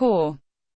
poor